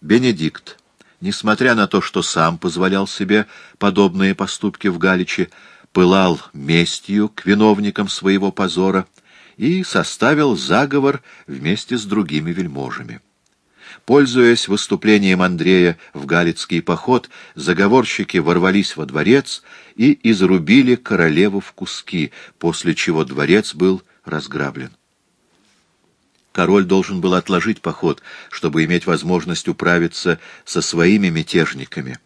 Бенедикт, несмотря на то, что сам позволял себе подобные поступки в Галиче, пылал местью к виновникам своего позора и составил заговор вместе с другими вельможами. Пользуясь выступлением Андрея в Галицкий поход, заговорщики ворвались во дворец и изрубили королеву в куски, после чего дворец был разграблен. Король должен был отложить поход, чтобы иметь возможность управиться со своими мятежниками.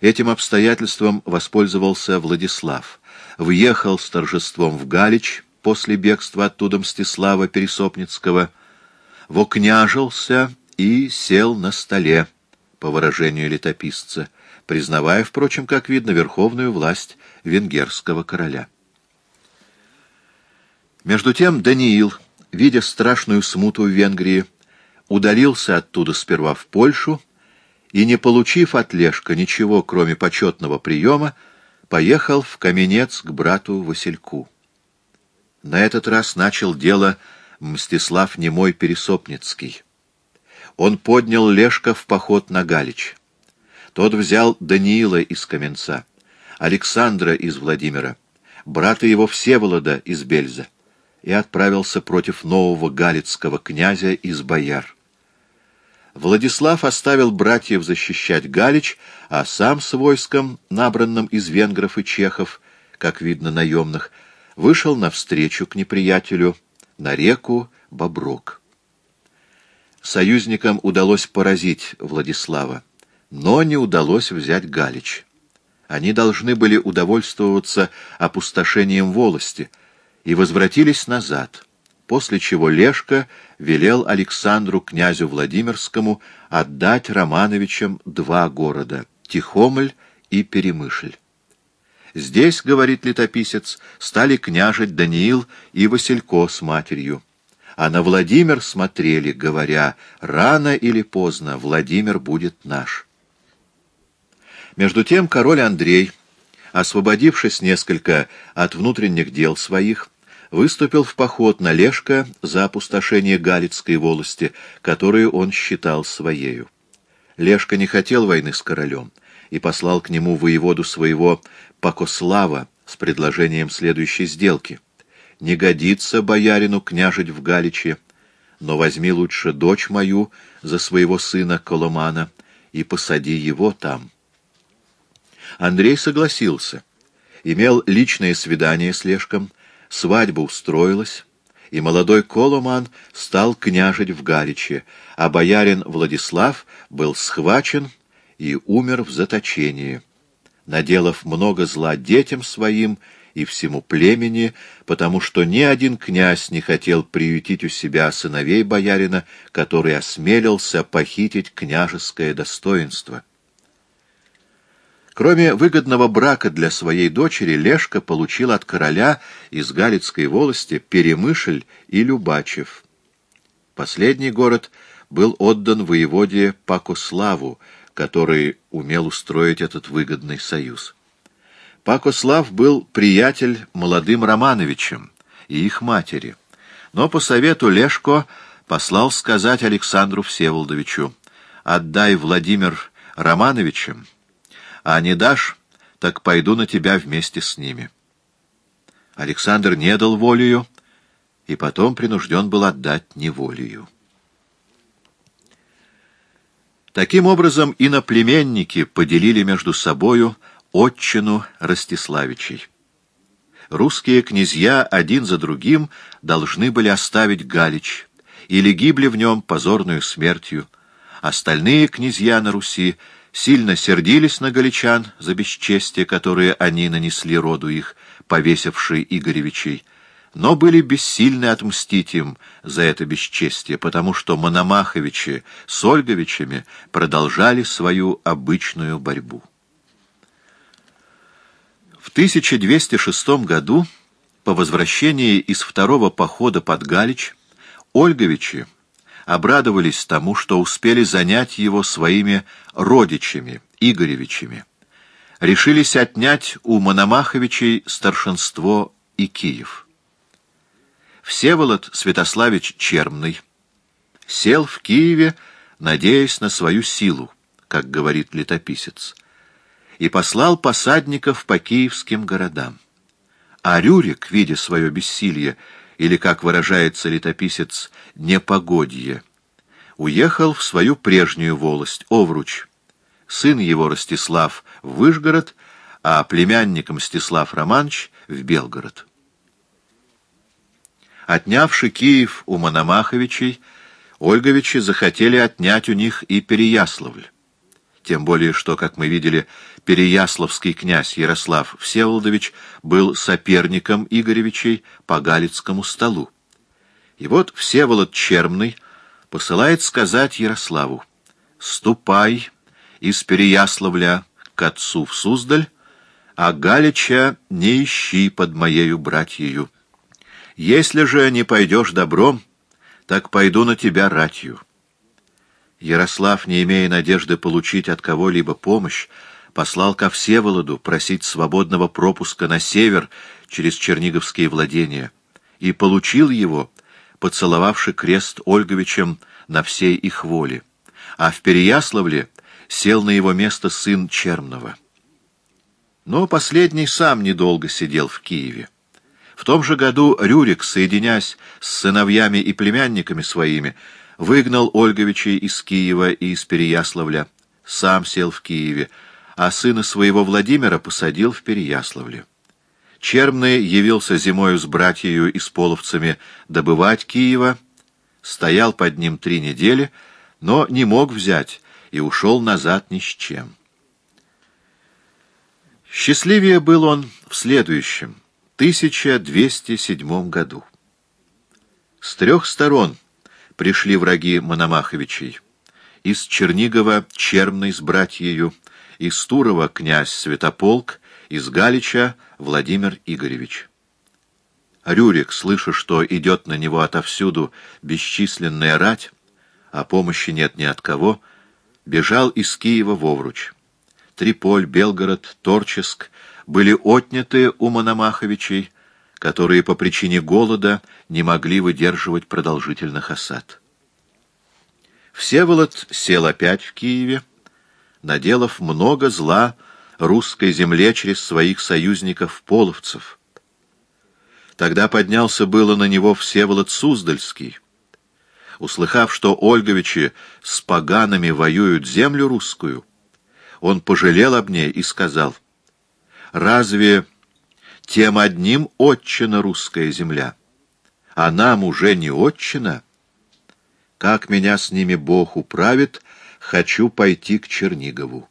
Этим обстоятельством воспользовался Владислав. Въехал с торжеством в Галич после бегства оттуда Мстислава Пересопницкого, вокняжился и сел на столе, по выражению летописца, признавая, впрочем, как видно, верховную власть венгерского короля. Между тем Даниил, видя страшную смуту в Венгрии, удалился оттуда сперва в Польшу и, не получив от Лешка ничего, кроме почетного приема, поехал в Каменец к брату Васильку. На этот раз начал дело Мстислав Немой Пересопницкий он поднял Лешка в поход на Галич. Тот взял Даниила из Каменца, Александра из Владимира, брата его Всеволода из Бельза и отправился против нового галицкого князя из Бояр. Владислав оставил братьев защищать Галич, а сам с войском, набранным из венгров и чехов, как видно наемных, вышел навстречу к неприятелю на реку Боброк союзникам удалось поразить Владислава, но не удалось взять Галич. Они должны были удовольствоваться опустошением волости и возвратились назад, после чего Лешка велел Александру князю Владимирскому отдать Романовичам два города — Тихомль и Перемышль. Здесь, говорит летописец, стали княжить Даниил и Василько с матерью а на Владимир смотрели, говоря, рано или поздно Владимир будет наш. Между тем король Андрей, освободившись несколько от внутренних дел своих, выступил в поход на Лешко за опустошение Галицкой волости, которую он считал своею. Лешко не хотел войны с королем и послал к нему воеводу своего Покослава с предложением следующей сделки — не годится боярину княжить в Галиче, но возьми лучше дочь мою за своего сына Коломана и посади его там. Андрей согласился, имел личное свидание с Лешком, свадьба устроилась, и молодой Коломан стал княжить в Галиче, а боярин Владислав был схвачен и умер в заточении, наделав много зла детям своим и всему племени, потому что ни один князь не хотел приютить у себя сыновей боярина, который осмелился похитить княжеское достоинство. Кроме выгодного брака для своей дочери, Лешка получил от короля из Галицкой волости Перемышль и Любачев. Последний город был отдан воеводе Пакославу, который умел устроить этот выгодный союз. Пакослав был приятель молодым Романовичем и их матери, но по совету Лешко послал сказать Александру Всеволодовичу «Отдай Владимир Романовичем, а не дашь, так пойду на тебя вместе с ними». Александр не дал волею, и потом принужден был отдать неволею. Таким образом, иноплеменники поделили между собою отчину Ростиславичей. Русские князья один за другим должны были оставить Галич, или гибли в нем позорную смертью. Остальные князья на Руси сильно сердились на галичан за бесчестие, которое они нанесли роду их, повесивший Игоревичей, но были бессильны отмстить им за это бесчестие, потому что Мономаховичи с Ольговичами продолжали свою обычную борьбу. В 1206 году, по возвращении из второго похода под Галич, Ольговичи обрадовались тому, что успели занять его своими родичами, Игоревичами. Решились отнять у Мономаховичей старшинство и Киев. Всеволод Святославич Чермный сел в Киеве надеясь на свою силу, как говорит летописец, и послал посадников по киевским городам. А Рюрик, видя свое бессилие, или, как выражается летописец, непогодье, уехал в свою прежнюю волость, Овруч. Сын его, Ростислав, в Выжгород, а племянник Мстислав Романович в Белгород. Отнявши Киев у Мономаховичей, Ольговичи захотели отнять у них и Переяславль. Тем более, что, как мы видели, Переяславский князь Ярослав Всеволодович был соперником Игоревичей по Галицкому столу. И вот Всеволод Чермный посылает сказать Ярославу «Ступай из Переяславля к отцу в Суздаль, а Галича не ищи под моею братьею. Если же не пойдешь добром, так пойду на тебя ратью». Ярослав, не имея надежды получить от кого-либо помощь, послал ко Всеволоду просить свободного пропуска на север через Черниговские владения, и получил его, поцеловавший крест Ольговичем на всей их воле, а в Переяславле сел на его место сын Чермного. Но последний сам недолго сидел в Киеве. В том же году Рюрик, соединясь с сыновьями и племянниками своими, выгнал Ольговичей из Киева и из Переяславля, сам сел в Киеве, а сына своего Владимира посадил в Переяславле. Чермный явился зимою с братьею и с половцами добывать Киева, стоял под ним три недели, но не мог взять и ушел назад ни с чем. Счастливее был он в следующем, 1207 году. С трех сторон пришли враги Мономаховичей. Из Чернигова Чермный с братьею, из Турова князь Святополк, из Галича Владимир Игоревич. Рюрик, слыша, что идет на него отовсюду бесчисленная рать, а помощи нет ни от кого, бежал из Киева в Овруч. Триполь, Белгород, Торческ были отняты у Мономаховичей, которые по причине голода не могли выдерживать продолжительных осад. Всеволод сел опять в Киеве, наделав много зла русской земле через своих союзников-половцев. Тогда поднялся было на него Всеволод Суздальский. Услыхав, что Ольговичи с поганами воюют землю русскую, он пожалел об ней и сказал, «Разве тем одним отчина русская земля, а нам уже не отчина? Как меня с ними Бог управит, хочу пойти к Чернигову».